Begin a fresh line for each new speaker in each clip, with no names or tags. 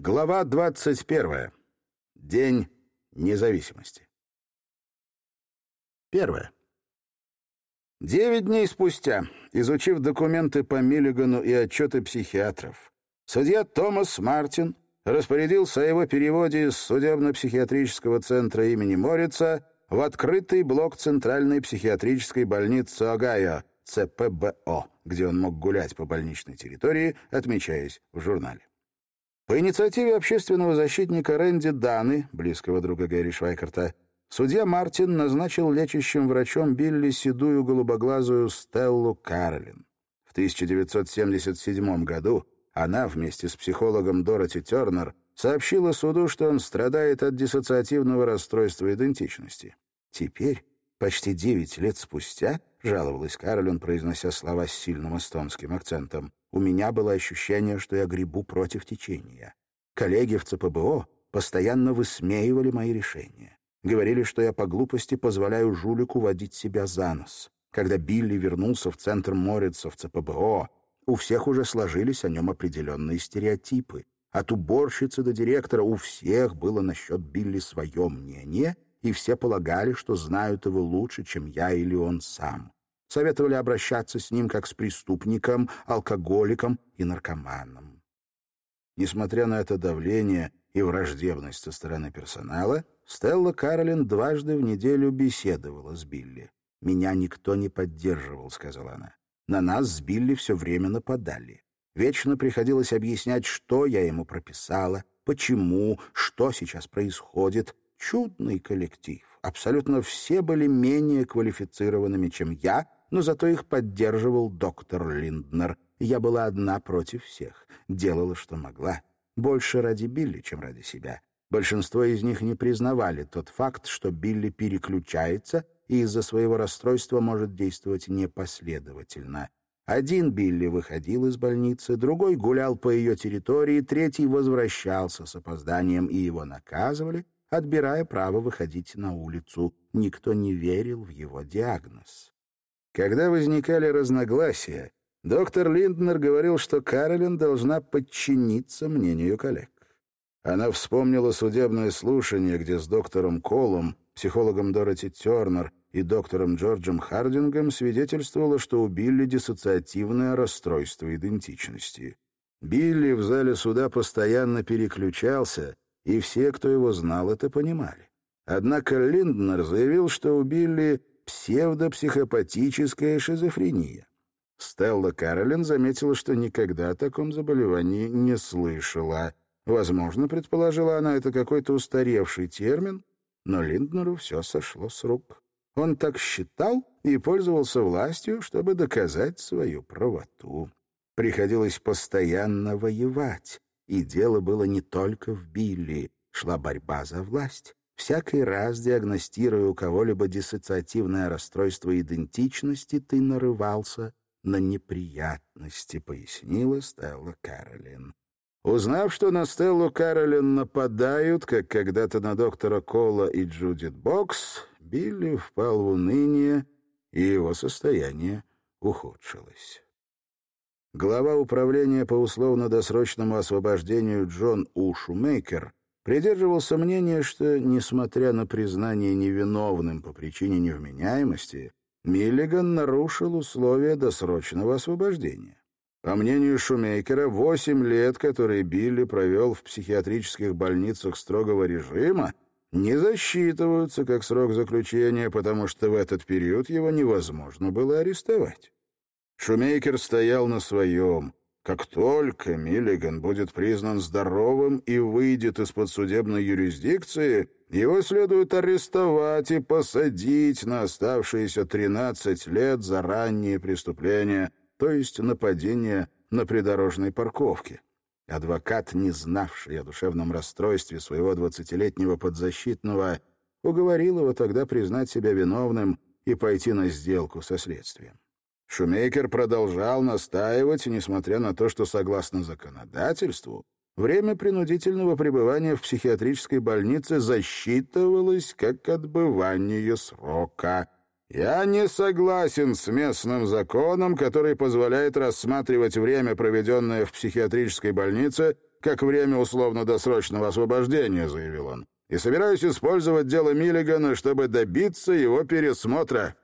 Глава 21. День независимости. Первое. Девять дней спустя, изучив документы по Миллигану и отчеты психиатров, судья Томас Мартин распорядился о его переводе из судебно-психиатрического центра имени Морица в открытый блок Центральной психиатрической больницы Огайо, ЦПБО, где он мог гулять по больничной территории, отмечаясь в журнале. По инициативе общественного защитника Рэнди Даны, близкого друга Гэри Швайкарта, судья Мартин назначил лечащим врачом Билли седую голубоглазую Стеллу Каролин. В 1977 году она вместе с психологом Дороти Тернер сообщила суду, что он страдает от диссоциативного расстройства идентичности. Теперь, почти девять лет спустя, жаловалась Каролин, произнося слова с сильным эстонским акцентом, у меня было ощущение, что я гребу против течения. Коллеги в ЦПБО постоянно высмеивали мои решения. Говорили, что я по глупости позволяю жулику водить себя за нос. Когда Билли вернулся в центр Морица в ЦПБО, у всех уже сложились о нем определенные стереотипы. От уборщицы до директора у всех было насчет Билли свое мнение, и все полагали, что знают его лучше, чем я или он сам советовали обращаться с ним как с преступником, алкоголиком и наркоманом. Несмотря на это давление и враждебность со стороны персонала, Стелла Каролин дважды в неделю беседовала с Билли. «Меня никто не поддерживал», — сказала она. «На нас с Билли все время нападали. Вечно приходилось объяснять, что я ему прописала, почему, что сейчас происходит. Чудный коллектив. Абсолютно все были менее квалифицированными, чем я, но зато их поддерживал доктор Линднер. Я была одна против всех, делала, что могла. Больше ради Билли, чем ради себя. Большинство из них не признавали тот факт, что Билли переключается и из-за своего расстройства может действовать непоследовательно. Один Билли выходил из больницы, другой гулял по ее территории, третий возвращался с опозданием, и его наказывали, отбирая право выходить на улицу. Никто не верил в его диагноз. Когда возникали разногласия, доктор Линднер говорил, что Каролин должна подчиниться мнению коллег. Она вспомнила судебное слушание, где с доктором Колом, психологом Дороти Тернер и доктором Джорджем Хардингом свидетельствовала, что у Билли диссоциативное расстройство идентичности. Билли в зале суда постоянно переключался, и все, кто его знал, это понимали. Однако Линднер заявил, что у Билли псевдопсихопатическая шизофрения. Стелла Каролин заметила, что никогда о таком заболевании не слышала. Возможно, предположила она, это какой-то устаревший термин, но Линднеру все сошло с рук. Он так считал и пользовался властью, чтобы доказать свою правоту. Приходилось постоянно воевать, и дело было не только в Билли, шла борьба за власть. Всякий раз, диагностируя у кого-либо диссоциативное расстройство идентичности, ты нарывался на неприятности, пояснила Стелла Каролин. Узнав, что на Стеллу Каролин нападают, как когда-то на доктора Кола и Джудит Бокс, Билли впал в уныние, и его состояние ухудшилось. Глава управления по условно-досрочному освобождению Джон У. Шумейкер придерживался мнения, что, несмотря на признание невиновным по причине невменяемости, Миллиган нарушил условия досрочного освобождения. По мнению Шумейкера, восемь лет, которые Билли провел в психиатрических больницах строгого режима, не засчитываются как срок заключения, потому что в этот период его невозможно было арестовать. Шумейкер стоял на своем. Как только Миллиган будет признан здоровым и выйдет из-под судебной юрисдикции, его следует арестовать и посадить на оставшиеся 13 лет за ранние преступления, то есть нападение на придорожной парковке. Адвокат, не знавший о душевном расстройстве своего двадцатилетнего подзащитного, уговорил его тогда признать себя виновным и пойти на сделку со следствием. Шумейкер продолжал настаивать, несмотря на то, что, согласно законодательству, время принудительного пребывания в психиатрической больнице засчитывалось как отбывание срока. «Я не согласен с местным законом, который позволяет рассматривать время, проведенное в психиатрической больнице, как время условно-досрочного освобождения», — заявил он. «И собираюсь использовать дело Миллигана, чтобы добиться его пересмотра».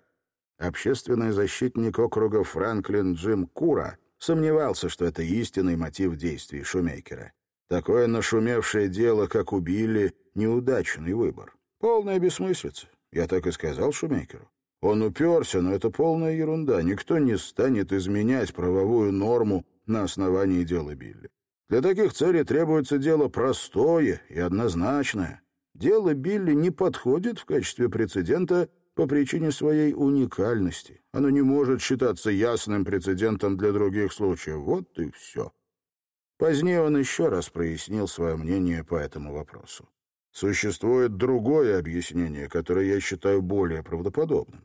Общественный защитник округа Франклин Джим Кура сомневался, что это истинный мотив действий Шумейкера. Такое нашумевшее дело, как убили, неудачный выбор. Полная бессмыслица. Я так и сказал Шумейкеру. Он уперся, но это полная ерунда. Никто не станет изменять правовую норму на основании дела Билли. Для таких целей требуется дело простое и однозначное. Дело Билли не подходит в качестве прецедента по причине своей уникальности. Оно не может считаться ясным прецедентом для других случаев. Вот и все. Позднее он еще раз прояснил свое мнение по этому вопросу. Существует другое объяснение, которое я считаю более правдоподобным.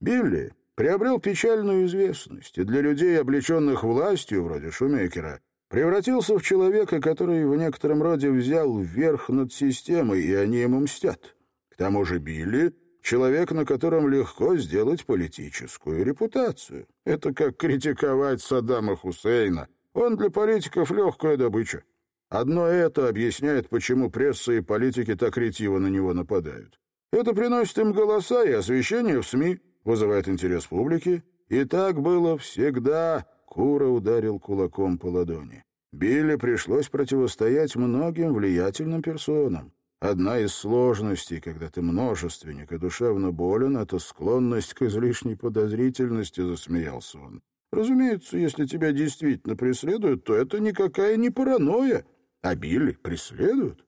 Билли приобрел печальную известность, и для людей, облеченных властью, вроде Шумекера, превратился в человека, который в некотором роде взял верх над системой, и они ему мстят. К тому же Билли — человек, на котором легко сделать политическую репутацию. Это как критиковать Саддама Хусейна. Он для политиков легкая добыча. Одно это объясняет, почему пресса и политики так ретиво на него нападают. Это приносит им голоса и освещение в СМИ, вызывает интерес публики. И так было всегда. Кура ударил кулаком по ладони. Билли пришлось противостоять многим влиятельным персонам. Одна из сложностей, когда ты множественник и душевно болен, это склонность к излишней подозрительности, засмеялся он. Разумеется, если тебя действительно преследуют, то это никакая не паранойя. А Билли преследуют.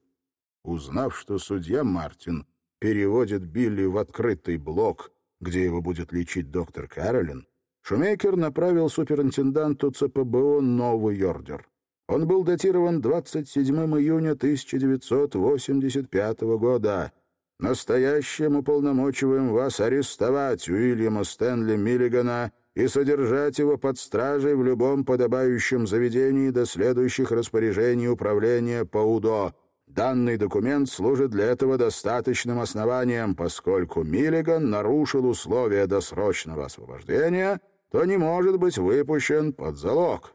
Узнав, что судья Мартин переводит Билли в открытый блок, где его будет лечить доктор Каролин, Шумейкер направил суперинтенданту ЦПБО новый ордер. Он был датирован 27 июня 1985 года. «Настоящим уполномочиваем вас арестовать Уильяма Стэнли Миллигана и содержать его под стражей в любом подобающем заведении до следующих распоряжений управления по УДО. Данный документ служит для этого достаточным основанием, поскольку Миллиган нарушил условия досрочного освобождения, то не может быть выпущен под залог.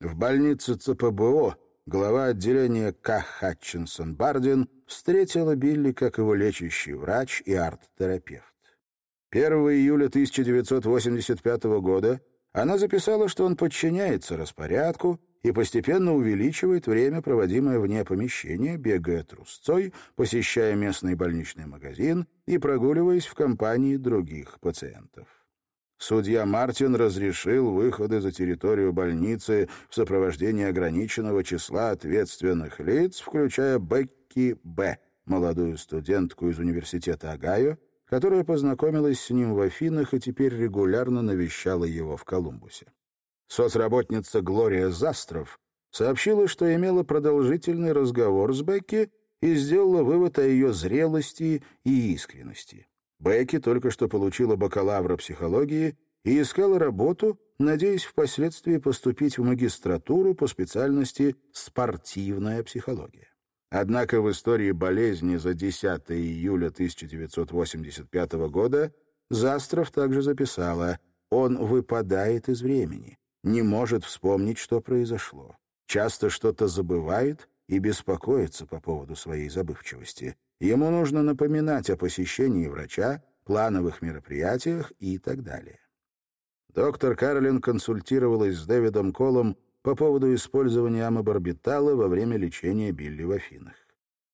В больнице ЦПБО глава отделения К. Хатчинсон Бардин встретила Билли как его лечащий врач и арт-терапевт. 1 июля 1985 года она записала, что он подчиняется распорядку и постепенно увеличивает время, проводимое вне помещения, бегая трусцой, посещая местный больничный магазин и прогуливаясь в компании других пациентов. Судья Мартин разрешил выходы за территорию больницы в сопровождении ограниченного числа ответственных лиц, включая Бекки Б., молодую студентку из университета Огайо, которая познакомилась с ним в Афинах и теперь регулярно навещала его в Колумбусе. Соцработница Глория Застров сообщила, что имела продолжительный разговор с Бекки и сделала вывод о ее зрелости и искренности. Бекки только что получила бакалавра психологии и искала работу, надеясь впоследствии поступить в магистратуру по специальности «спортивная психология». Однако в истории болезни за 10 июля 1985 года Застров также записала «Он выпадает из времени, не может вспомнить, что произошло, часто что-то забывает и беспокоится по поводу своей забывчивости. Ему нужно напоминать о посещении врача, плановых мероприятиях и так далее. Доктор Карлин консультировалась с Дэвидом Колом по поводу использования амобарбитала во время лечения Билли в Афинах.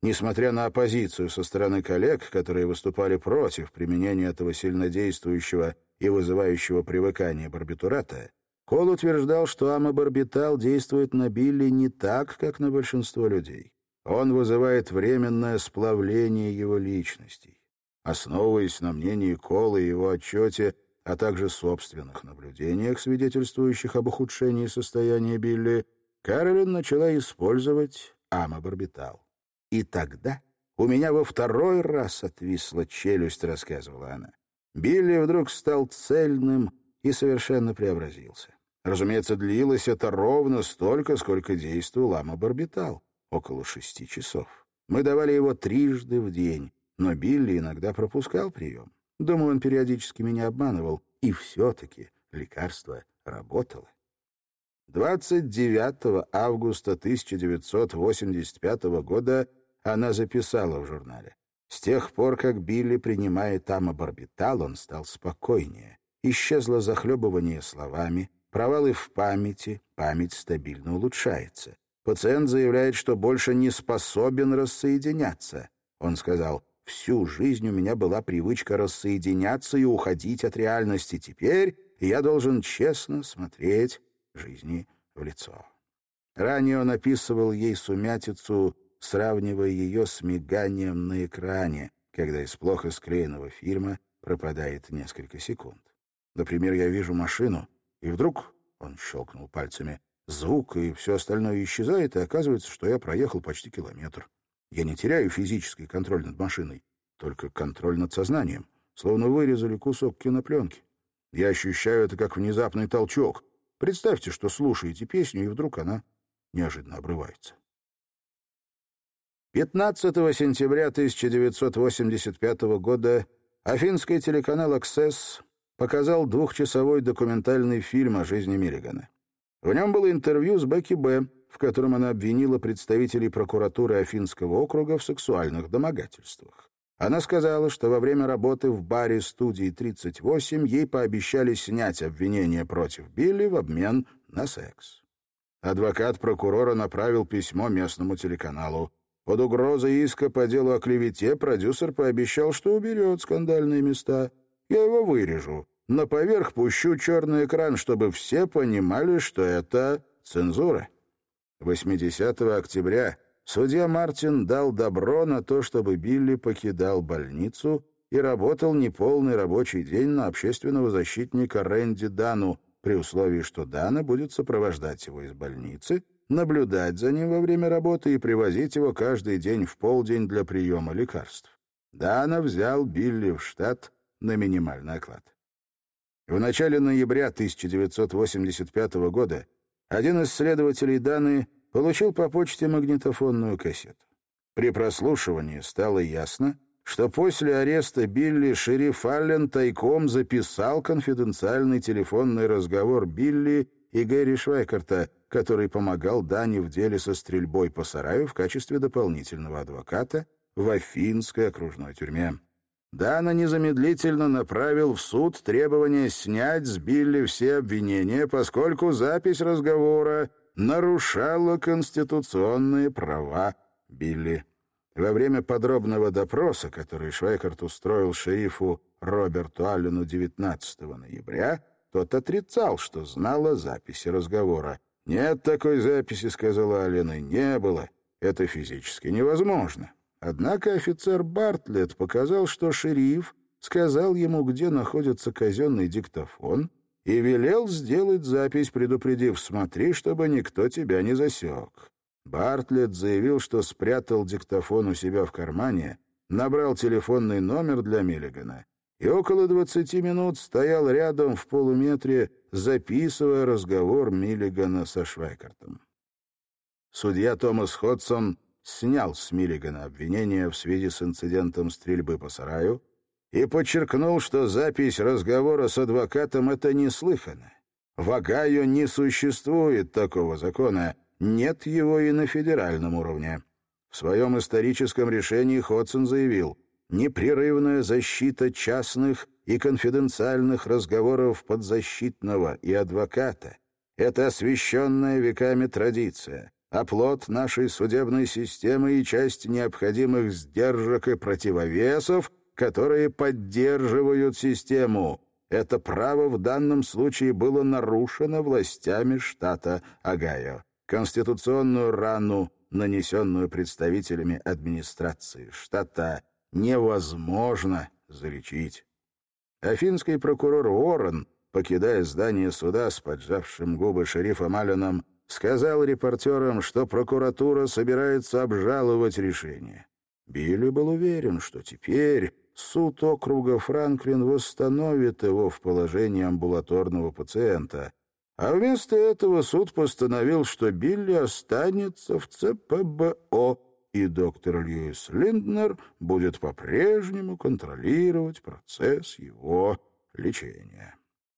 Несмотря на оппозицию со стороны коллег, которые выступали против применения этого сильнодействующего и вызывающего привыкание барбитурата, Кол утверждал, что амобарбитал действует на Билли не так, как на большинство людей. Он вызывает временное сплавление его личностей. Основываясь на мнении Кола и его отчете, а также собственных наблюдениях, свидетельствующих об ухудшении состояния Билли, Каролин начала использовать амобарбитал. И тогда у меня во второй раз отвисла челюсть, рассказывала она. Билли вдруг стал цельным и совершенно преобразился. Разумеется, длилось это ровно столько, сколько действовал амобарбитал около шести часов. Мы давали его трижды в день, но Билли иногда пропускал прием. Думаю, он периодически меня обманывал, и все-таки лекарство работало. 29 августа 1985 года она записала в журнале. С тех пор, как Билли принимает амобарбитал, он стал спокойнее. Исчезло захлебывание словами, провалы в памяти, память стабильно улучшается. Пациент заявляет, что больше не способен рассоединяться. Он сказал, «Всю жизнь у меня была привычка рассоединяться и уходить от реальности. Теперь я должен честно смотреть жизни в лицо». Ранее он описывал ей сумятицу, сравнивая ее с миганием на экране, когда из плохо склеенного фильма пропадает несколько секунд. Например, я вижу машину, и вдруг, он щелкнул пальцами, звук и все остальное исчезает, и оказывается, что я проехал почти километр. Я не теряю физический контроль над машиной, только контроль над сознанием, словно вырезали кусок кинопленки. Я ощущаю это как внезапный толчок. Представьте, что слушаете песню, и вдруг она неожиданно обрывается. 15 сентября 1985 года афинский телеканал «Аксесс» показал двухчасовой документальный фильм о жизни Миллигана. В нем было интервью с Бекки Б., в котором она обвинила представителей прокуратуры Афинского округа в сексуальных домогательствах. Она сказала, что во время работы в баре студии 38 ей пообещали снять обвинение против Билли в обмен на секс. Адвокат прокурора направил письмо местному телеканалу. Под угрозой иска по делу о клевете продюсер пообещал, что уберет скандальные места. «Я его вырежу, но поверх пущу черный экран, чтобы все понимали, что это цензура». 80 октября судья Мартин дал добро на то, чтобы Билли покидал больницу и работал неполный рабочий день на общественного защитника Рэнди Дану, при условии, что Дана будет сопровождать его из больницы, наблюдать за ним во время работы и привозить его каждый день в полдень для приема лекарств. Дана взял Билли в штат на минимальный оклад. В начале ноября 1985 года один из следователей Даны получил по почте магнитофонную кассету. При прослушивании стало ясно, что после ареста Билли шериф Аллен тайком записал конфиденциальный телефонный разговор Билли и Гэри Швайкарта, который помогал Дане в деле со стрельбой по сараю в качестве дополнительного адвоката в Афинской окружной тюрьме. Дана незамедлительно направил в суд требование снять с Билли все обвинения, поскольку запись разговора нарушала конституционные права Билли. Во время подробного допроса, который Швейкарт устроил шерифу Роберту Аллену 19 ноября, тот отрицал, что знал о записи разговора. «Нет такой записи», — сказал Аллен, — «и не было. Это физически невозможно». Однако офицер Бартлетт показал, что шериф сказал ему, где находится казенный диктофон, и велел сделать запись, предупредив «смотри, чтобы никто тебя не засек». Бартлетт заявил, что спрятал диктофон у себя в кармане, набрал телефонный номер для Миллигана и около двадцати минут стоял рядом в полуметре, записывая разговор Миллигана со Швайкартом. Судья Томас Ходсон снял с Миллигана обвинение в связи с инцидентом стрельбы по сараю и подчеркнул, что запись разговора с адвокатом — это неслыханно. В Огайо не существует такого закона, нет его и на федеральном уровне. В своем историческом решении Ходсон заявил, непрерывная защита частных и конфиденциальных разговоров подзащитного и адвоката — это освященная веками традиция оплот нашей судебной системы и часть необходимых сдержек и противовесов, которые поддерживают систему. Это право в данном случае было нарушено властями штата Огайо. Конституционную рану, нанесенную представителями администрации штата, невозможно залечить. Афинский прокурор Уоррен, покидая здание суда с поджавшим губы шерифом Алленом, сказал репортерам, что прокуратура собирается обжаловать решение. Билли был уверен, что теперь суд округа Франклин восстановит его в положении амбулаторного пациента, а вместо этого суд постановил, что Билли останется в ЦПБО, и доктор Льюис Линднер будет по-прежнему контролировать процесс его лечения.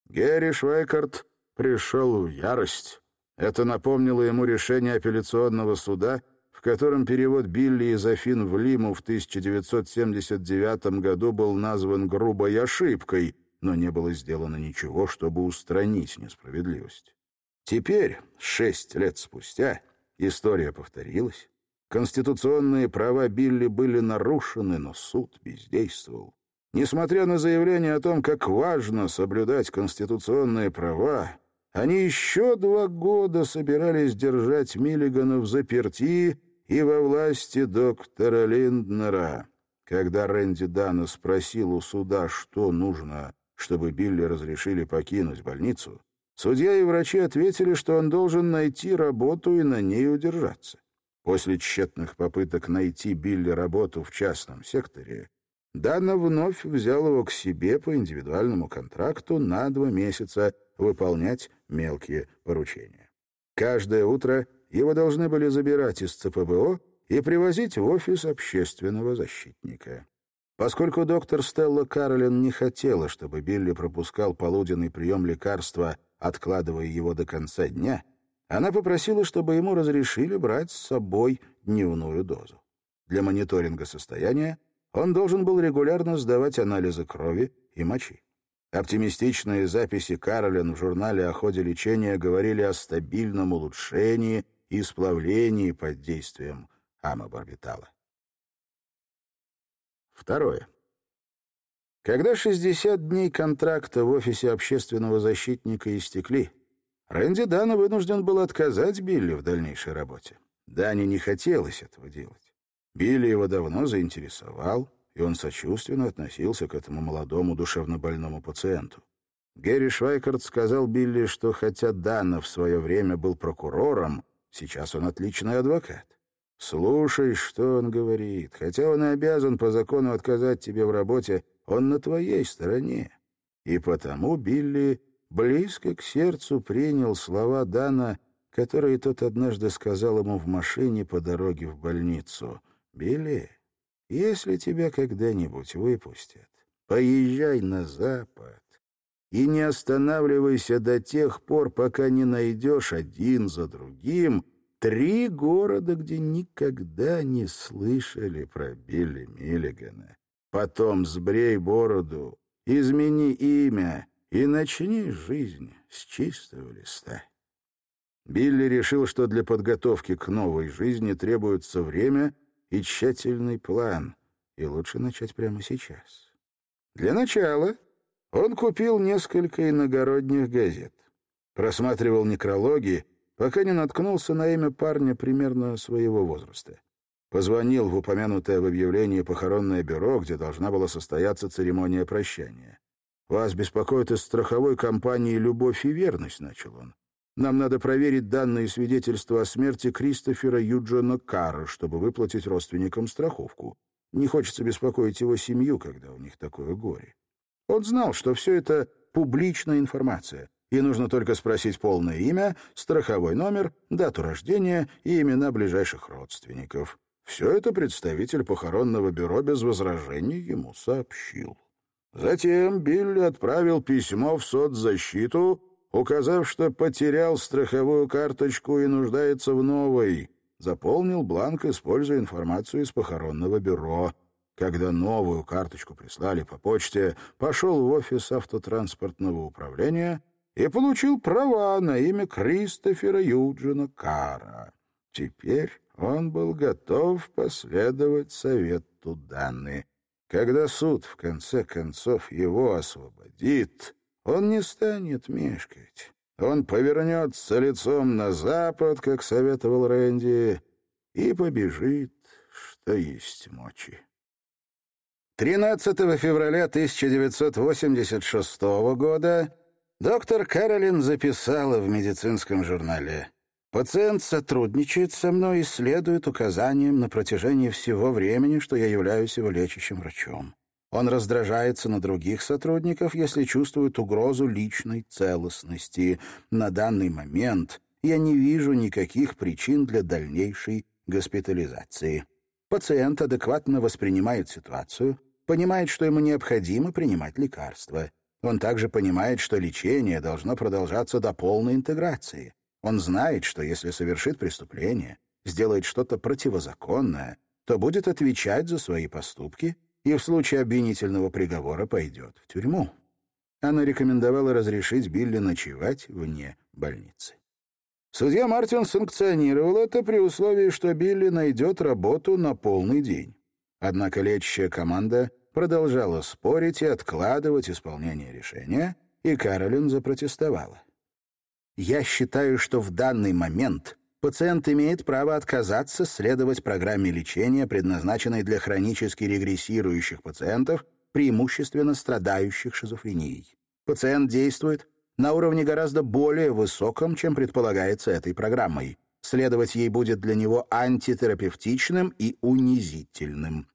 Герри Швейкарт пришел в ярость. Это напомнило ему решение апелляционного суда, в котором перевод Билли из Афин в Лиму в 1979 году был назван грубой ошибкой, но не было сделано ничего, чтобы устранить несправедливость. Теперь, шесть лет спустя, история повторилась. Конституционные права Билли были нарушены, но суд бездействовал. Несмотря на заявление о том, как важно соблюдать конституционные права, они еще два года собирались держать Миллигана в заперти и во власти доктора Линднера. Когда Рэнди Дана спросил у суда, что нужно, чтобы Билли разрешили покинуть больницу, судья и врачи ответили, что он должен найти работу и на ней удержаться. После тщетных попыток найти Билли работу в частном секторе, Дана вновь взял его к себе по индивидуальному контракту на два месяца выполнять мелкие поручения. Каждое утро его должны были забирать из ЦПБО и привозить в офис общественного защитника. Поскольку доктор Стелла Каролин не хотела, чтобы Билли пропускал полуденный прием лекарства, откладывая его до конца дня, она попросила, чтобы ему разрешили брать с собой дневную дозу. Для мониторинга состояния он должен был регулярно сдавать анализы крови и мочи. Оптимистичные записи Каролин в журнале о ходе лечения говорили о стабильном улучшении и сплавлении под действием амобарбитала. Второе. Когда 60 дней контракта в офисе общественного защитника истекли, Рэнди Дана вынужден был отказать Билли в дальнейшей работе. Дане не хотелось этого делать. Билли его давно заинтересовал, и он сочувственно относился к этому молодому душевнобольному пациенту. Гэри Швайкарт сказал Билли, что хотя Дана в свое время был прокурором, сейчас он отличный адвокат. Слушай, что он говорит. Хотя он и обязан по закону отказать тебе в работе, он на твоей стороне. И потому Билли близко к сердцу принял слова Дана, которые тот однажды сказал ему в машине по дороге в больницу. «Билли, если тебя когда-нибудь выпустят, поезжай на запад и не останавливайся до тех пор, пока не найдешь один за другим три города, где никогда не слышали про Билли Миллигана. Потом сбрей бороду, измени имя и начни жизнь с чистого листа. Билли решил, что для подготовки к новой жизни требуется время — и тщательный план, и лучше начать прямо сейчас. Для начала он купил несколько иногородних газет, просматривал некрологи, пока не наткнулся на имя парня примерно своего возраста. Позвонил в упомянутое в объявлении похоронное бюро, где должна была состояться церемония прощания. «Вас беспокоит из страховой компании «Любовь и верность», — начал он. Нам надо проверить данные свидетельства о смерти Кристофера Юджина Карра, чтобы выплатить родственникам страховку. Не хочется беспокоить его семью, когда у них такое горе. Он знал, что все это публичная информация, и нужно только спросить полное имя, страховой номер, дату рождения и имена ближайших родственников. Все это представитель похоронного бюро без возражений ему сообщил. Затем Билли отправил письмо в соцзащиту указав, что потерял страховую карточку и нуждается в новой. Заполнил бланк, используя информацию из похоронного бюро. Когда новую карточку прислали по почте, пошел в офис автотранспортного управления и получил права на имя Кристофера Юджина Кара. Теперь он был готов последовать совету Даны. Когда суд, в конце концов, его освободит, он не станет мешкать. Он повернется лицом на запад, как советовал Рэнди, и побежит, что есть мочи. 13 февраля 1986 года доктор Каролин записала в медицинском журнале «Пациент сотрудничает со мной и следует указаниям на протяжении всего времени, что я являюсь его лечащим врачом. Он раздражается на других сотрудников, если чувствует угрозу личной целостности. На данный момент я не вижу никаких причин для дальнейшей госпитализации. Пациент адекватно воспринимает ситуацию, понимает, что ему необходимо принимать лекарства. Он также понимает, что лечение должно продолжаться до полной интеграции. Он знает, что если совершит преступление, сделает что-то противозаконное, то будет отвечать за свои поступки и в случае обвинительного приговора пойдет в тюрьму. Она рекомендовала разрешить Билли ночевать вне больницы. Судья Мартин санкционировал это при условии, что Билли найдет работу на полный день. Однако лечащая команда продолжала спорить и откладывать исполнение решения, и Каролин запротестовала. «Я считаю, что в данный момент пациент имеет право отказаться следовать программе лечения, предназначенной для хронически регрессирующих пациентов, преимущественно страдающих шизофренией. Пациент действует на уровне гораздо более высоком, чем предполагается этой программой. Следовать ей будет для него антитерапевтичным и унизительным.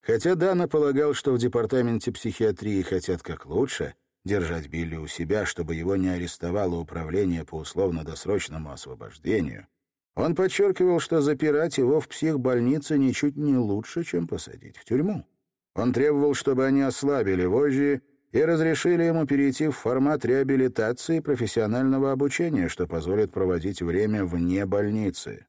Хотя Дана полагал, что в департаменте психиатрии хотят как лучше, держать Билли у себя, чтобы его не арестовало управление по условно-досрочному освобождению, он подчеркивал, что запирать его в психбольнице ничуть не лучше, чем посадить в тюрьму. Он требовал, чтобы они ослабили вожжи и разрешили ему перейти в формат реабилитации и профессионального обучения, что позволит проводить время вне больницы.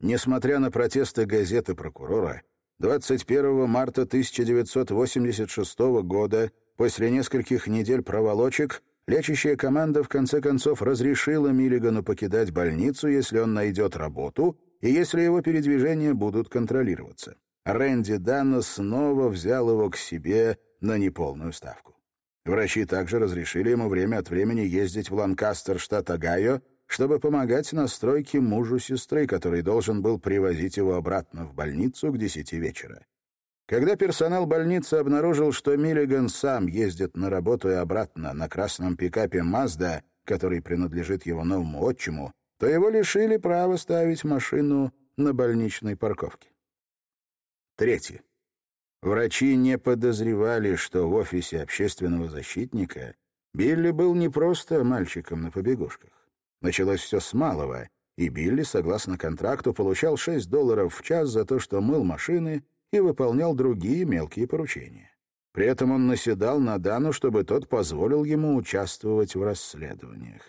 Несмотря на протесты газеты прокурора, 21 марта 1986 года, после нескольких недель проволочек, лечащая команда в конце концов разрешила Миллигану покидать больницу, если он найдет работу и если его передвижения будут контролироваться. Рэнди Данна снова взял его к себе на неполную ставку. Врачи также разрешили ему время от времени ездить в Ланкастер, штат Огайо, чтобы помогать на стройке мужу сестры, который должен был привозить его обратно в больницу к десяти вечера. Когда персонал больницы обнаружил, что Миллиган сам ездит на работу и обратно на красном пикапе «Мазда», который принадлежит его новому отчиму, то его лишили права ставить машину на больничной парковке. Третье. Врачи не подозревали, что в офисе общественного защитника Билли был не просто мальчиком на побегушках. Началось все с малого, и Билли, согласно контракту, получал 6 долларов в час за то, что мыл машины и выполнял другие мелкие поручения. При этом он наседал на Дану, чтобы тот позволил ему участвовать в расследованиях.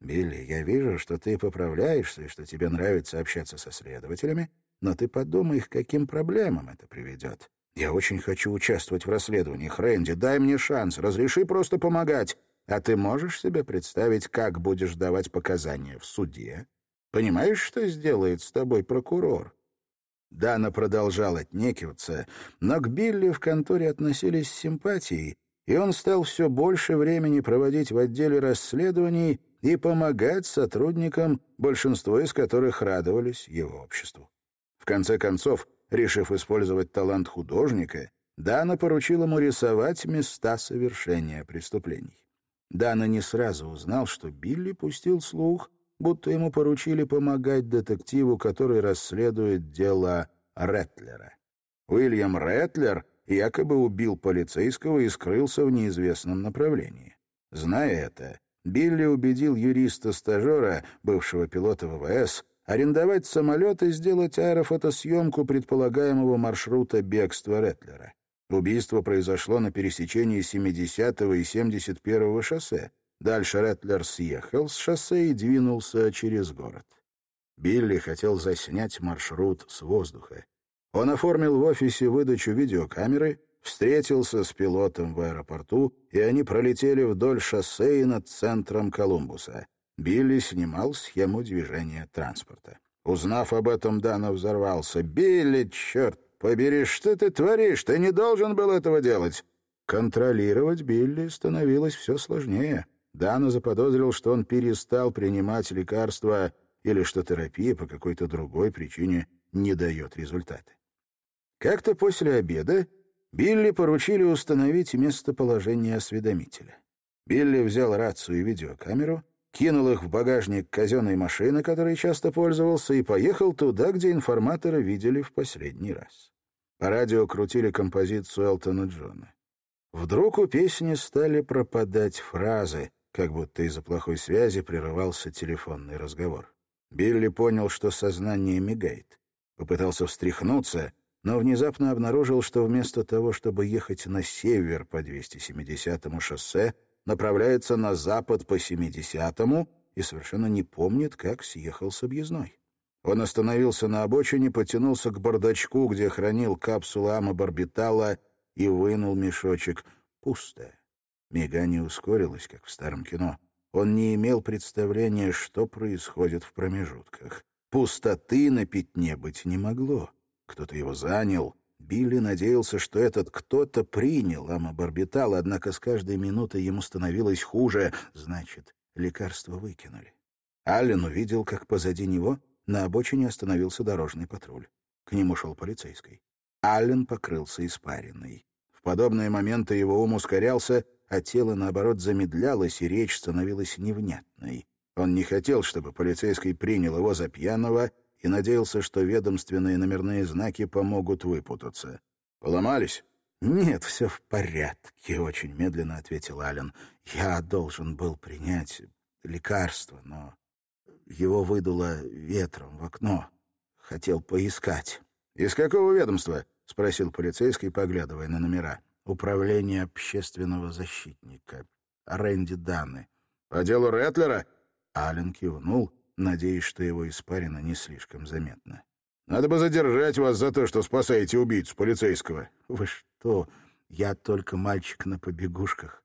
«Билли, я вижу, что ты поправляешься и что тебе нравится общаться со следователями, но ты подумай, к каким проблемам это приведет. Я очень хочу участвовать в расследовании. Рэнди, дай мне шанс, разреши просто помогать. А ты можешь себе представить, как будешь давать показания в суде? Понимаешь, что сделает с тобой прокурор?» Дана продолжал отнекиваться, но к Билли в конторе относились с симпатией, и он стал все больше времени проводить в отделе расследований и помогать сотрудникам, большинство из которых радовались его обществу. В конце концов, Решив использовать талант художника, Дана поручил ему рисовать места совершения преступлений. Дана не сразу узнал, что Билли пустил слух, будто ему поручили помогать детективу, который расследует дело Ретлера. Уильям Ретлер якобы убил полицейского и скрылся в неизвестном направлении. Зная это, Билли убедил юриста-стажера, бывшего пилота ВВС, арендовать самолет и сделать аэрофотосъемку предполагаемого маршрута бегства Ретлера. Убийство произошло на пересечении 70-го и 71-го шоссе. Дальше Ретлер съехал с шоссе и двинулся через город. Билли хотел заснять маршрут с воздуха. Он оформил в офисе выдачу видеокамеры, встретился с пилотом в аэропорту, и они пролетели вдоль шоссе и над центром Колумбуса. Билли снимал схему движения транспорта. Узнав об этом, Дана взорвался. «Билли, черт побери, что ты творишь? Ты не должен был этого делать!» Контролировать Билли становилось все сложнее. Дана заподозрил, что он перестал принимать лекарства или что терапия по какой-то другой причине не дает результаты. Как-то после обеда Билли поручили установить местоположение осведомителя. Билли взял рацию и видеокамеру кинул их в багажник казенной машины, которой часто пользовался, и поехал туда, где информаторы видели в последний раз. По радио крутили композицию Элтона Джона. Вдруг у песни стали пропадать фразы, как будто из-за плохой связи прерывался телефонный разговор. Билли понял, что сознание мигает. Попытался встряхнуться, но внезапно обнаружил, что вместо того, чтобы ехать на север по 270-му шоссе, направляется на запад по 70-му и совершенно не помнит, как съехал с объездной. Он остановился на обочине, потянулся к бардачку, где хранил капсулу амобарбитала, и вынул мешочек. Пусто. Мигание ускорилось, как в старом кино. Он не имел представления, что происходит в промежутках. Пустоты на пятне быть не могло. Кто-то его занял. Билли надеялся, что этот кто-то принял амобарбитал, однако с каждой минутой ему становилось хуже. Значит, лекарство выкинули. Аллен увидел, как позади него на обочине остановился дорожный патруль. К нему шел полицейский. Аллен покрылся испариной. В подобные моменты его ум ускорялся, а тело, наоборот, замедлялось, и речь становилась невнятной. Он не хотел, чтобы полицейский принял его за пьяного и надеялся, что ведомственные номерные знаки помогут выпутаться. «Поломались?» «Нет, все в порядке», — очень медленно ответил Ален. «Я должен был принять лекарство, но его выдуло ветром в окно. Хотел поискать». «Из какого ведомства?» — спросил полицейский, поглядывая на номера. «Управление общественного защитника. Рэнди Даны». «По делу Рэтлера?» Ален кивнул, надеясь, что его испарина не слишком заметна. «Надо бы задержать вас за то, что спасаете убийцу полицейского». «Вы что? Я только мальчик на побегушках».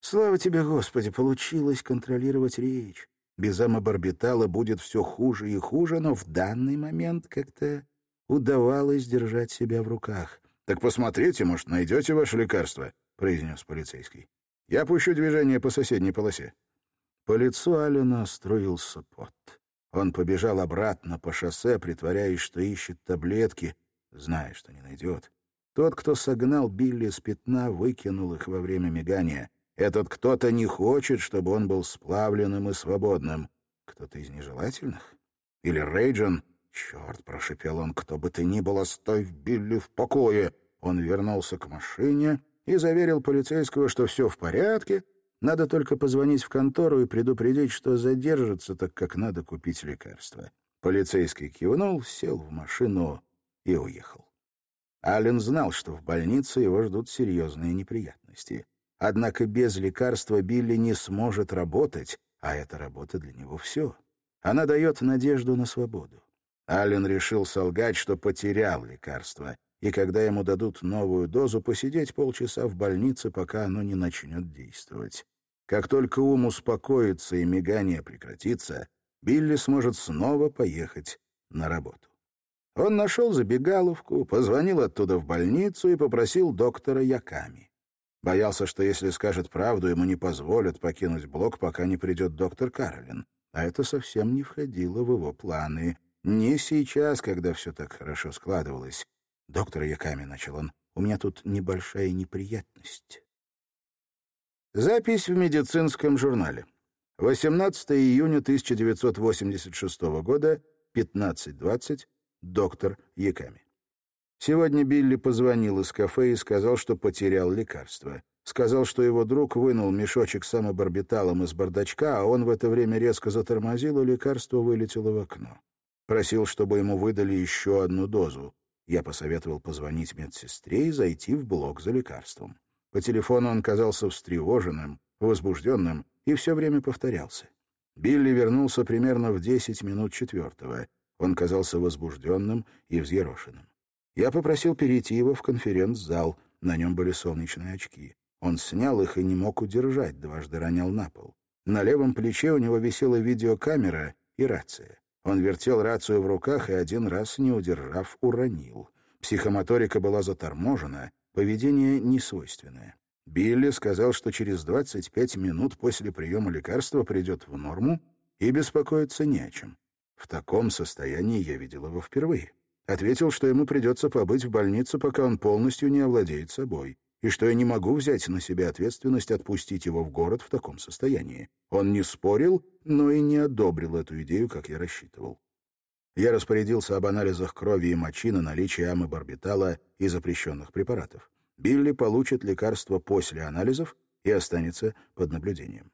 «Слава тебе, Господи, получилось контролировать речь. Без амобарбитала будет все хуже и хуже, но в данный момент как-то удавалось держать себя в руках». «Так посмотрите, может, найдете ваше лекарство», — произнес полицейский. «Я пущу движение по соседней полосе». По лицу Алина струился пот. Он побежал обратно по шоссе, притворяясь, что ищет таблетки, зная, что не найдет. Тот, кто согнал Билли с пятна, выкинул их во время мигания. Этот кто-то не хочет, чтобы он был сплавленным и свободным. Кто-то из нежелательных? Или Рейджин? Черт, прошипел он, кто бы ты ни был, оставь Билли в покое. Он вернулся к машине и заверил полицейского, что все в порядке, надо только позвонить в контору и предупредить, что задержится, так как надо купить лекарства. Полицейский кивнул, сел в машину и уехал. Аллен знал, что в больнице его ждут серьезные неприятности. Однако без лекарства Билли не сможет работать, а эта работа для него все. Она дает надежду на свободу. Аллен решил солгать, что потерял лекарство, и когда ему дадут новую дозу, посидеть полчаса в больнице, пока оно не начнет действовать. Как только ум успокоится и мигание прекратится, Билли сможет снова поехать на работу. Он нашел забегаловку, позвонил оттуда в больницу и попросил доктора Яками. Боялся, что если скажет правду, ему не позволят покинуть блок, пока не придет доктор Каролин. А это совсем не входило в его планы. Не сейчас, когда все так хорошо складывалось. «Доктор Яками», — начал он, — «у меня тут небольшая неприятность». Запись в медицинском журнале. 18 июня 1986 года, 15.20, доктор Яками. Сегодня Билли позвонил из кафе и сказал, что потерял лекарство. Сказал, что его друг вынул мешочек с самобарбиталом из бардачка, а он в это время резко затормозил, и лекарство вылетело в окно. Просил, чтобы ему выдали еще одну дозу. Я посоветовал позвонить медсестре и зайти в блок за лекарством. По телефону он казался встревоженным, возбужденным и все время повторялся. Билли вернулся примерно в десять минут четвертого. Он казался возбужденным и взъерошенным. Я попросил перейти его в конференц-зал. На нем были солнечные очки. Он снял их и не мог удержать, дважды ронял на пол. На левом плече у него висела видеокамера и рация. Он вертел рацию в руках и один раз, не удержав, уронил. Психомоторика была заторможена, Поведение несвойственное. Билли сказал, что через 25 минут после приема лекарства придет в норму и беспокоиться не о чем. В таком состоянии я видел его впервые. Ответил, что ему придется побыть в больнице, пока он полностью не овладеет собой, и что я не могу взять на себя ответственность отпустить его в город в таком состоянии. Он не спорил, но и не одобрил эту идею, как я рассчитывал. Я распорядился об анализах крови и мочи на наличие амобарбитала и запрещенных препаратов. Билли получит лекарство после анализов и останется под наблюдением.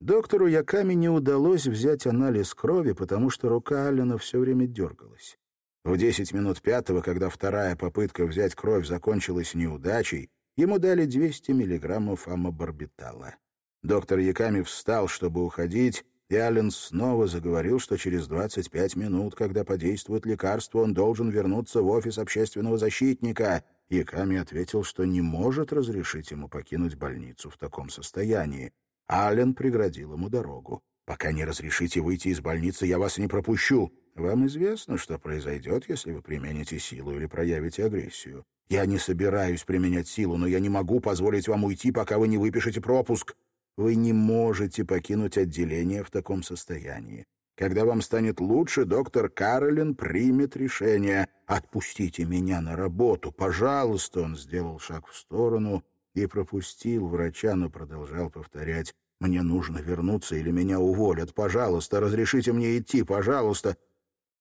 Доктору Яками не удалось взять анализ крови, потому что рука Аллена все время дергалась. В 10 минут пятого, когда вторая попытка взять кровь закончилась неудачей, ему дали 200 миллиграммов амобарбитала. Доктор Яками встал, чтобы уходить, и Аллен снова заговорил, что через 25 минут, когда подействует лекарство, он должен вернуться в офис общественного защитника. Яками ответил, что не может разрешить ему покинуть больницу в таком состоянии. Аллен преградил ему дорогу. «Пока не разрешите выйти из больницы, я вас не пропущу. Вам известно, что произойдет, если вы примените силу или проявите агрессию. Я не собираюсь применять силу, но я не могу позволить вам уйти, пока вы не выпишете пропуск. Вы не можете покинуть отделение в таком состоянии. Когда вам станет лучше, доктор Каролин примет решение. «Отпустите меня на работу, пожалуйста!» Он сделал шаг в сторону и пропустил врача, но продолжал повторять. «Мне нужно вернуться или меня уволят. Пожалуйста, разрешите мне идти, пожалуйста!»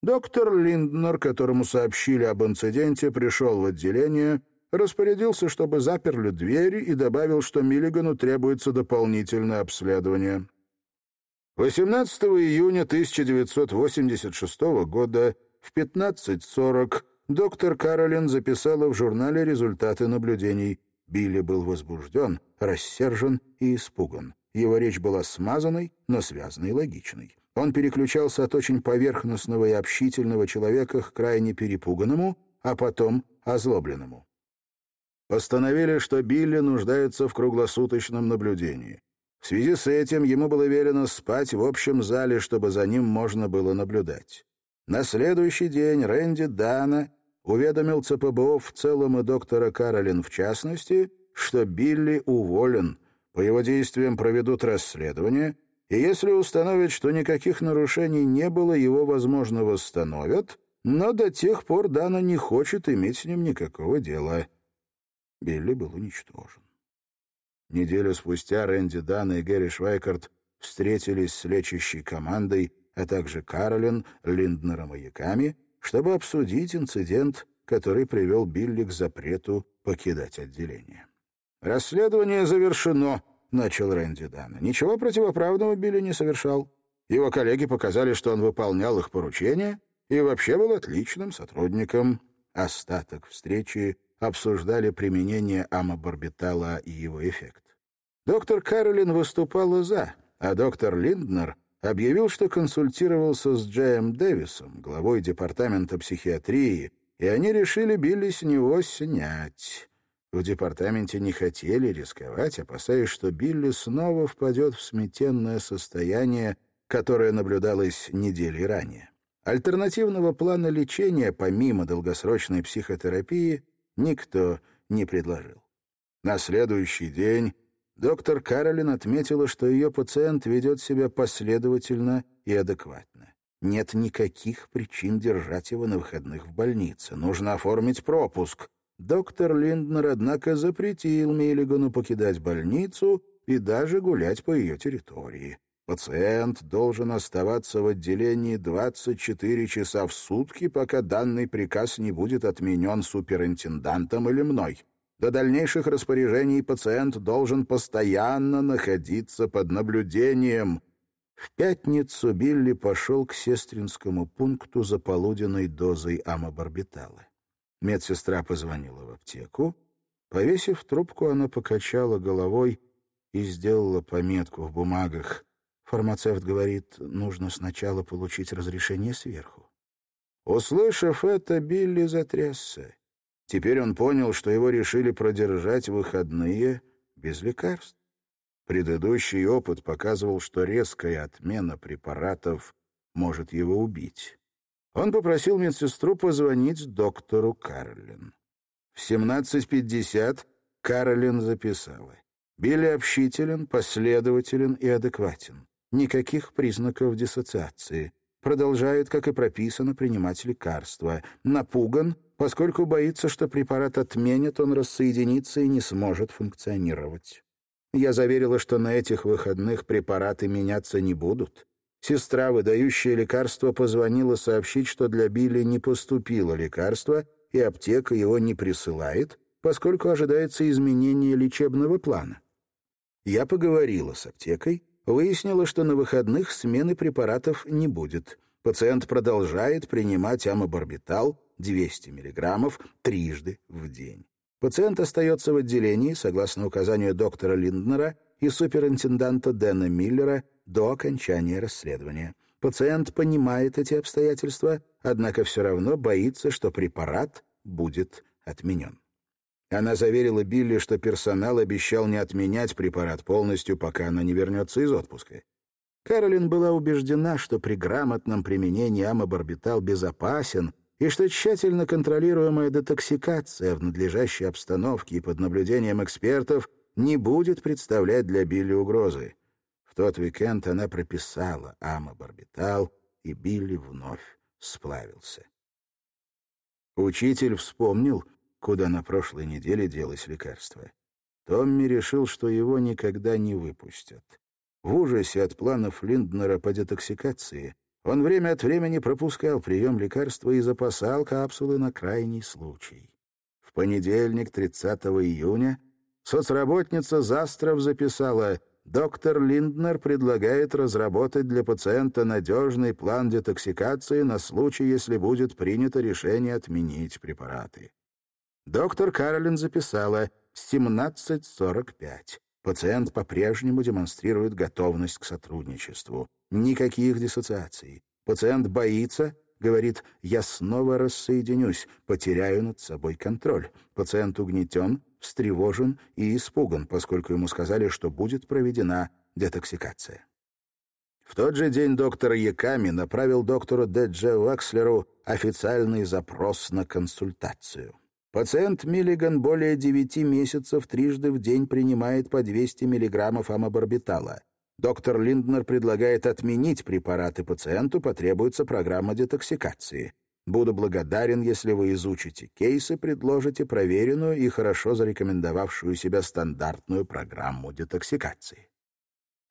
Доктор Линднер, которому сообщили об инциденте, пришел в отделение распорядился, чтобы заперли двери и добавил, что Миллигану требуется дополнительное обследование. 18 июня 1986 года в 15.40 доктор Каролин записала в журнале результаты наблюдений. Билли был возбужден, рассержен и испуган. Его речь была смазанной, но связанной и логичной. Он переключался от очень поверхностного и общительного человека к крайне перепуганному, а потом озлобленному. Постановили, что Билли нуждается в круглосуточном наблюдении. В связи с этим ему было велено спать в общем зале, чтобы за ним можно было наблюдать. На следующий день Рэнди Дана уведомил ЦПБО в целом и доктора Каролин в частности, что Билли уволен, по его действиям проведут расследование, и если установят, что никаких нарушений не было, его, возможно, восстановят, но до тех пор Дана не хочет иметь с ним никакого дела. Билли был уничтожен. Неделю спустя Рэнди Дана и Гэри Швайкарт встретились с лечащей командой, а также Каролин, Линднером и Яками, чтобы обсудить инцидент, который привел Билли к запрету покидать отделение. «Расследование завершено», — начал Рэнди Дана. «Ничего противоправного Билли не совершал. Его коллеги показали, что он выполнял их поручения и вообще был отличным сотрудником. Остаток встречи обсуждали применение амобарбитала и его эффект. Доктор Каролин выступала «за», а доктор Линднер объявил, что консультировался с Джеем Дэвисом, главой департамента психиатрии, и они решили Билли с него снять. В департаменте не хотели рисковать, опасаясь, что Билли снова впадет в сметенное состояние, которое наблюдалось недели ранее. Альтернативного плана лечения, помимо долгосрочной психотерапии, никто не предложил. На следующий день доктор Каролин отметила, что ее пациент ведет себя последовательно и адекватно. Нет никаких причин держать его на выходных в больнице. Нужно оформить пропуск. Доктор Линднер, однако, запретил Миллигану покидать больницу и даже гулять по ее территории. Пациент должен оставаться в отделении 24 часа в сутки, пока данный приказ не будет отменен суперинтендантом или мной. До дальнейших распоряжений пациент должен постоянно находиться под наблюдением. В пятницу Билли пошел к сестринскому пункту за полуденной дозой амобарбитала. Медсестра позвонила в аптеку. Повесив трубку, она покачала головой и сделала пометку в бумагах — Фармацевт говорит, нужно сначала получить разрешение сверху. Услышав это, Билли затрясся. Теперь он понял, что его решили продержать выходные без лекарств. Предыдущий опыт показывал, что резкая отмена препаратов может его убить. Он попросил медсестру позвонить доктору Карлин. В 17.50 Каролин записала. Билли общителен, последователен и адекватен. Никаких признаков диссоциации. Продолжает, как и прописано, принимать лекарства. Напуган, поскольку боится, что препарат отменит, он рассоединится и не сможет функционировать. Я заверила, что на этих выходных препараты меняться не будут. Сестра, выдающая лекарство, позвонила сообщить, что для Билли не поступило лекарство, и аптека его не присылает, поскольку ожидается изменение лечебного плана. Я поговорила с аптекой, Выяснилось, что на выходных смены препаратов не будет. Пациент продолжает принимать амобарбитал 200 мг трижды в день. Пациент остается в отделении, согласно указанию доктора Линднера и суперинтенданта Дэна Миллера, до окончания расследования. Пациент понимает эти обстоятельства, однако все равно боится, что препарат будет отменен. Она заверила Билли, что персонал обещал не отменять препарат полностью, пока она не вернется из отпуска. Каролин была убеждена, что при грамотном применении амобарбитал безопасен и что тщательно контролируемая детоксикация в надлежащей обстановке и под наблюдением экспертов не будет представлять для Билли угрозы. В тот уикенд она прописала амобарбитал, и Билли вновь сплавился. Учитель вспомнил, куда на прошлой неделе делось лекарство. Томми решил, что его никогда не выпустят. В ужасе от планов Линднера по детоксикации он время от времени пропускал прием лекарства и запасал капсулы на крайний случай. В понедельник, 30 июня, соцработница Застров записала «Доктор Линднер предлагает разработать для пациента надежный план детоксикации на случай, если будет принято решение отменить препараты». Доктор Каролин записала «17.45». Пациент по-прежнему демонстрирует готовность к сотрудничеству. Никаких диссоциаций. Пациент боится, говорит, я снова рассоединюсь, потеряю над собой контроль. Пациент угнетен, встревожен и испуган, поскольку ему сказали, что будет проведена детоксикация. В тот же день доктор Яками направил доктору Д.Дж. Уэкслеру официальный запрос на консультацию. Пациент Миллиган более 9 месяцев трижды в день принимает по 200 мг амобарбитала. Доктор Линднер предлагает отменить препараты пациенту, потребуется программа детоксикации. Буду благодарен, если вы изучите кейсы, предложите проверенную и хорошо зарекомендовавшую себя стандартную программу детоксикации.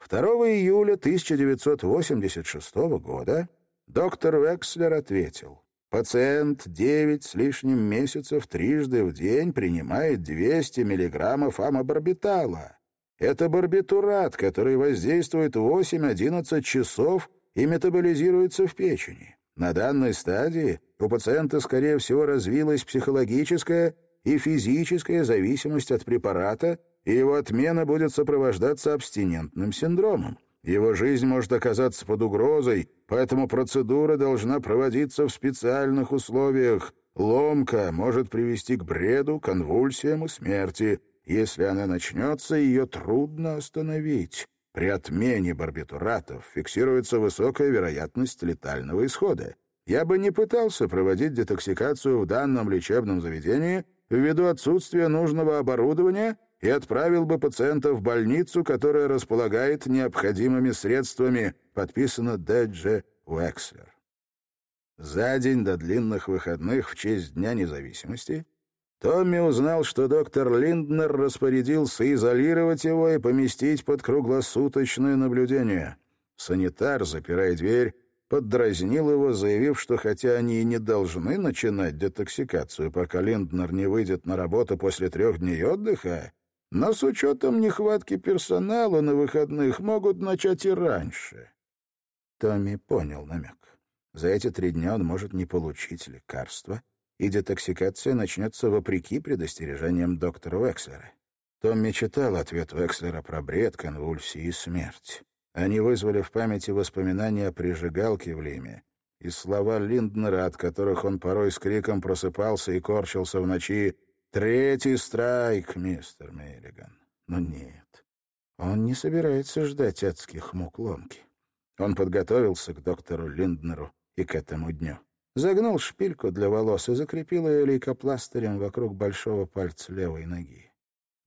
2 июля 1986 года доктор Векслер ответил, Пациент 9 с лишним месяцев трижды в день принимает 200 миллиграммов амобарбитала. Это барбитурат, который воздействует 8-11 часов и метаболизируется в печени. На данной стадии у пациента, скорее всего, развилась психологическая и физическая зависимость от препарата, и его отмена будет сопровождаться абстинентным синдромом. Его жизнь может оказаться под угрозой, поэтому процедура должна проводиться в специальных условиях. Ломка может привести к бреду, конвульсиям и смерти. Если она начнется, ее трудно остановить. При отмене барбитуратов фиксируется высокая вероятность летального исхода. Я бы не пытался проводить детоксикацию в данном лечебном заведении ввиду отсутствия нужного оборудования и отправил бы пациента в больницу, которая располагает необходимыми средствами, подписано Д.Дж. Уэкслер. За день до длинных выходных в честь Дня независимости Томми узнал, что доктор Линднер распорядился изолировать его и поместить под круглосуточное наблюдение. Санитар, запирая дверь, поддразнил его, заявив, что хотя они и не должны начинать детоксикацию, пока Линднер не выйдет на работу после трех дней отдыха, но с учетом нехватки персонала на выходных могут начать и раньше. Томми понял намек. За эти три дня он может не получить лекарства, и детоксикация начнется вопреки предостережениям доктора Векслера. Томми читал ответ Векслера про бред, конвульсии и смерть. Они вызвали в памяти воспоминания о прижигалке в Лиме и слова Линднера, от которых он порой с криком просыпался и корчился в ночи Третий страйк, мистер Миллиган. Но нет, он не собирается ждать адских мук ломки. Он подготовился к доктору Линднеру и к этому дню. Загнул шпильку для волос и закрепил ее лейкопластырем вокруг большого пальца левой ноги.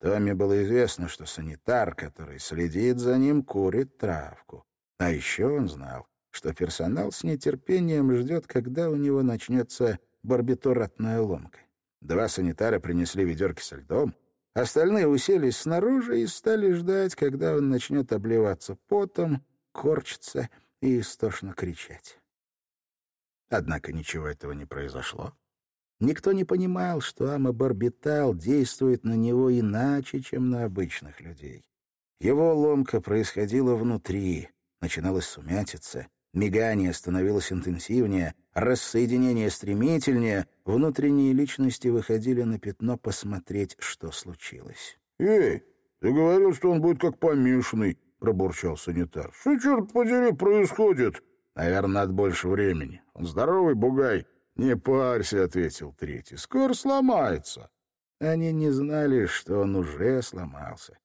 Томми было известно, что санитар, который следит за ним, курит травку. А еще он знал, что персонал с нетерпением ждет, когда у него начнется барбитуратная ломка. Два санитара принесли ведерки со льдом. Остальные уселись снаружи и стали ждать, когда он начнет обливаться потом, корчиться и истошно кричать. Однако ничего этого не произошло. Никто не понимал, что амобарбитал действует на него иначе, чем на обычных людей. Его ломка происходила внутри, начиналась сумятица, Мигание становилось интенсивнее, рассоединение стремительнее, внутренние личности выходили на пятно посмотреть, что случилось.
«Эй, ты говорил, что он будет как помешанный», —
пробурчал санитар. «Что, черт подери, происходит?» «Наверное, надо больше времени. Он здоровый бугай». «Не парься», — ответил третий. «Скоро сломается». Они не знали, что он уже сломался.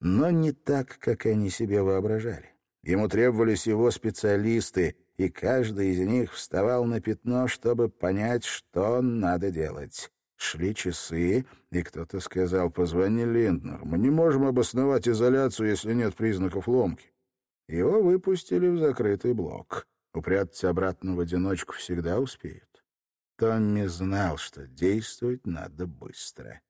Но не так, как они себе воображали. Ему требовались его специалисты, и каждый из них вставал на пятно, чтобы понять, что надо делать. Шли часы, и кто-то сказал, позвони Линднер, мы не можем обосновать изоляцию, если нет признаков ломки. Его выпустили в закрытый блок. Упрятать обратно в одиночку всегда успеют. Томми знал, что действовать надо быстро.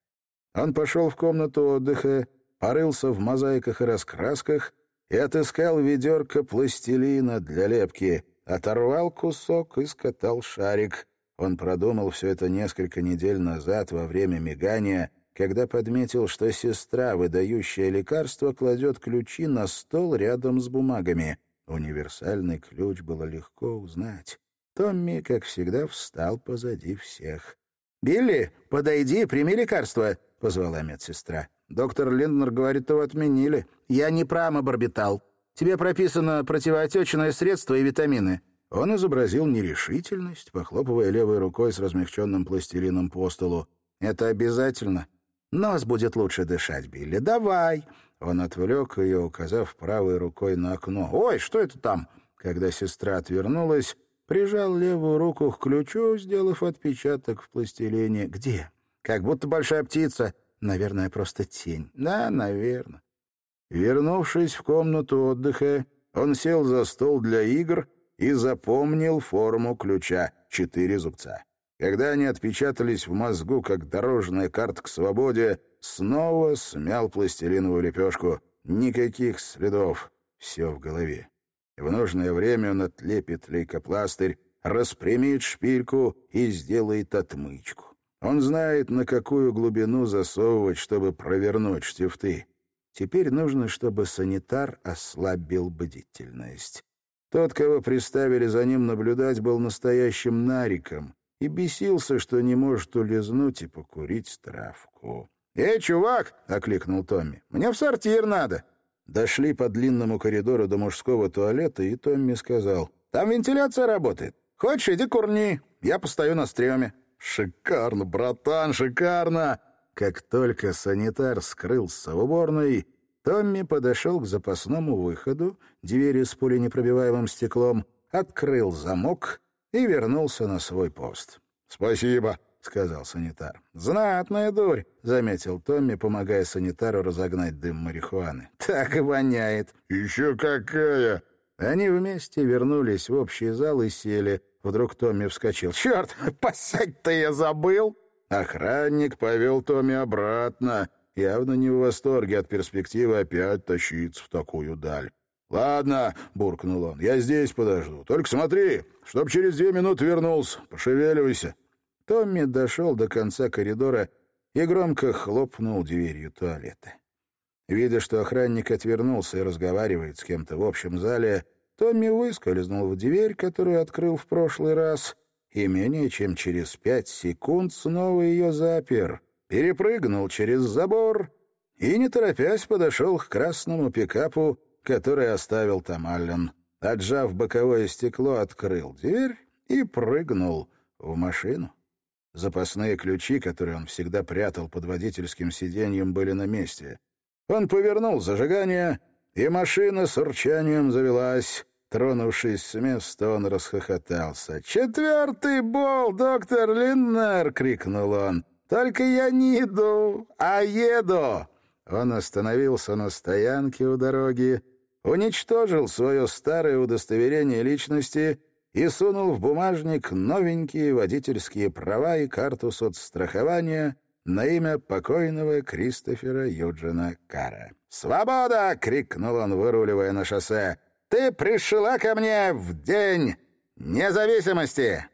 Он пошел в комнату отдыха, порылся в мозаиках и раскрасках и отыскал ведерко пластилина для лепки, оторвал кусок и скатал шарик. Он продумал все это несколько недель назад во время мигания, когда подметил, что сестра, выдающая лекарство, кладет ключи на стол рядом с бумагами. Универсальный ключ было легко узнать. Томми, как всегда, встал позади всех. «Билли, подойди, прими лекарство», — позвала медсестра. «Доктор Линднер говорит, его отменили. Я не про амобарбитал. Тебе прописано противоотечное средство и витамины». Он изобразил нерешительность, похлопывая левой рукой с размягченным пластилином по столу. «Это обязательно. Нос будет лучше дышать, Билли. Давай!» Он отвлек ее, указав правой рукой на окно. «Ой, что это там?» Когда сестра отвернулась, Прижал левую руку к ключу, сделав отпечаток в пластилине. «Где?» «Как будто большая птица. Наверное, просто тень». «Да, наверное». Вернувшись в комнату отдыха, он сел за стол для игр и запомнил форму ключа — четыре зубца. Когда они отпечатались в мозгу, как дорожная карта к свободе, снова смял пластилиновую лепешку. Никаких следов. Все в голове. В нужное время он отлепит лейкопластырь, распрямит шпильку и сделает отмычку. Он знает, на какую глубину засовывать, чтобы провернуть штифты. Теперь нужно, чтобы санитар ослабил бдительность. Тот, кого приставили за ним наблюдать, был настоящим нариком и бесился, что не может улизнуть и покурить травку. «Эй, чувак!» — окликнул Томми. «Мне в сортир надо!» Дошли по длинному коридору до мужского туалета, и Томми сказал, «Там вентиляция работает. Хочешь, иди курни, я постою на стреме». «Шикарно, братан, шикарно!» Как только санитар скрылся в уборной, Томми подошел к запасному выходу, двери с пуленепробиваемым стеклом, открыл замок и вернулся на свой пост. «Спасибо», — сказал санитар. «Знатная дурь», — заметил Томми, помогая санитару разогнать дым марихуаны. «Так и воняет». «Еще какая!» Они вместе вернулись в общий зал и сели. Вдруг Томми вскочил. «Черт, посядь-то я забыл!» Охранник повел Томми обратно, явно не в восторге от перспективы опять тащиться в такую даль. «Ладно», — буркнул он, — «я здесь подожду. Только смотри, чтоб через две минуты вернулся. Пошевеливайся». Томми дошел до конца коридора и громко хлопнул дверью туалета. Видя, что охранник отвернулся и разговаривает с кем-то в общем зале, Томми выскользнул в дверь, которую открыл в прошлый раз, и менее чем через пять секунд снова ее запер, перепрыгнул через забор и, не торопясь, подошел к красному пикапу, который оставил там Аллен. Отжав боковое стекло, открыл дверь и прыгнул в машину. Запасные ключи, которые он всегда прятал под водительским сиденьем, были на месте. Он повернул зажигание, и машина с урчанием завелась. Тронувшись с места, он расхохотался. «Четвертый бол, доктор Линнер!» — крикнул он. «Только я не иду, а еду!» Он остановился на стоянке у дороги, уничтожил свое старое удостоверение личности — и сунул в бумажник новенькие водительские права и карту соцстрахования на имя покойного Кристофера Юджина Кара. «Свобода!» — крикнул он, выруливая на шоссе. «Ты пришла ко мне в день независимости!»